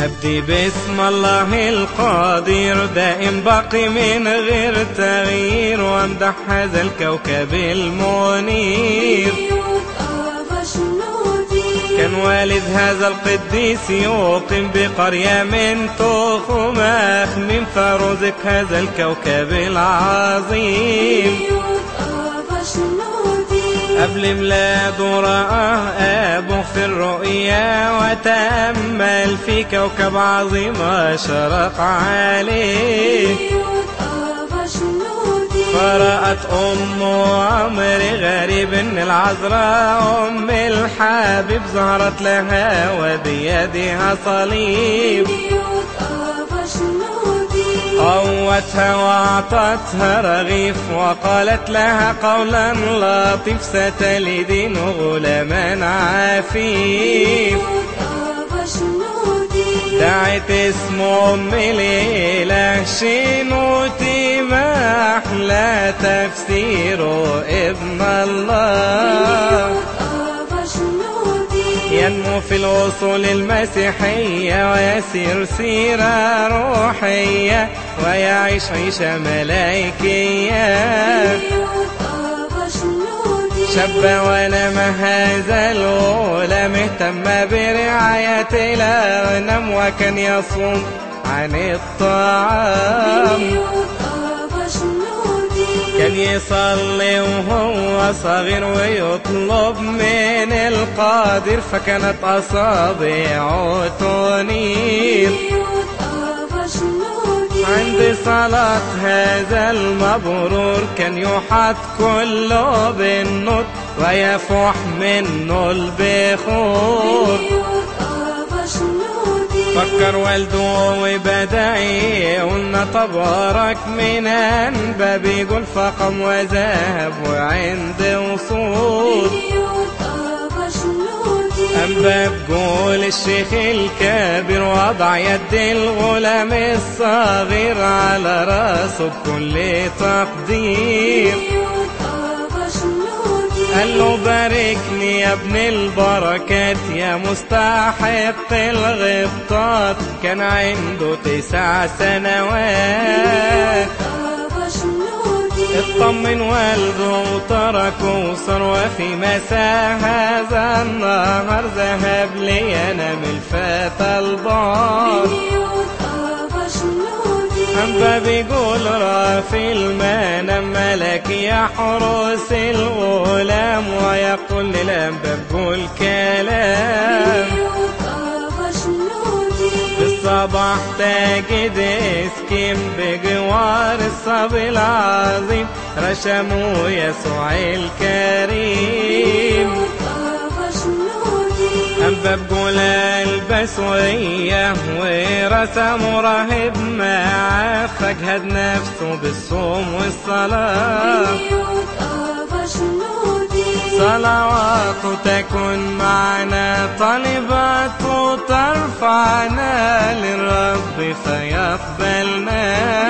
أبدي باسم الله القادر دائم باقي من غير تغيير وأمدح هذا الكوكب المنير. كان والد هذا القديس يوقن بقرية من تخماخ من فروزك هذا الكوكب العظيم. قبل ميلاده رآه أبوه في الرؤيا وتأمل في كوكب عظيم أشرق عليه فرأت أمه عمر غريب إن العذراء أم الحبيب ظهرت لها وبيدها صليب. قوتها وأعطتها رغيف وقالت لها قولا لطيف ستلدين غلاما عفيف. دعت اسم أم الإله شنوتي ما أحلى تفسير ابن الله. ينمو في الوصول المسيحية ويسير سيرة روحية ويعيش عيشة ملائكية. شاب ونم هذا الأولى مهتم برعاية الأغنم وكان يصوم عن الطعام. يصلي وهو صغير ويطلب من القادر فكانت أصابعه تنير. عند صلاة هذا المبرور كان يحط كله بالنور ويفوح منه البخور. فكر والده وبدا يقولنا تبارك من أنباب يقول فقم وذهب وعند وصول. أنباب قول الشيخ الكبير وضع يد الغلام الصغير على رأسه بكل تقدير. قال له باركني يا ابن البركات يا مستحق الغبطات. كان عنده تسع سنوات. اطمن والده وتركه وصار وفي مساء هذا النهار ذهب لي أنا من الفتى البار. أنبا بيقول رافي المنام ملك يحرس الغلام ويقول للأنبا بقول كلام الصباح تجد إسكيم بجوار الصبي العظيم رشموا يسوع الكريم. أنبا بقول البس وياه ورسم راهب معاه فاجهد نفسه بالصوم والصلاة. صلواته تكن معنا طالبات ترفعنا للرب فيقبلنا.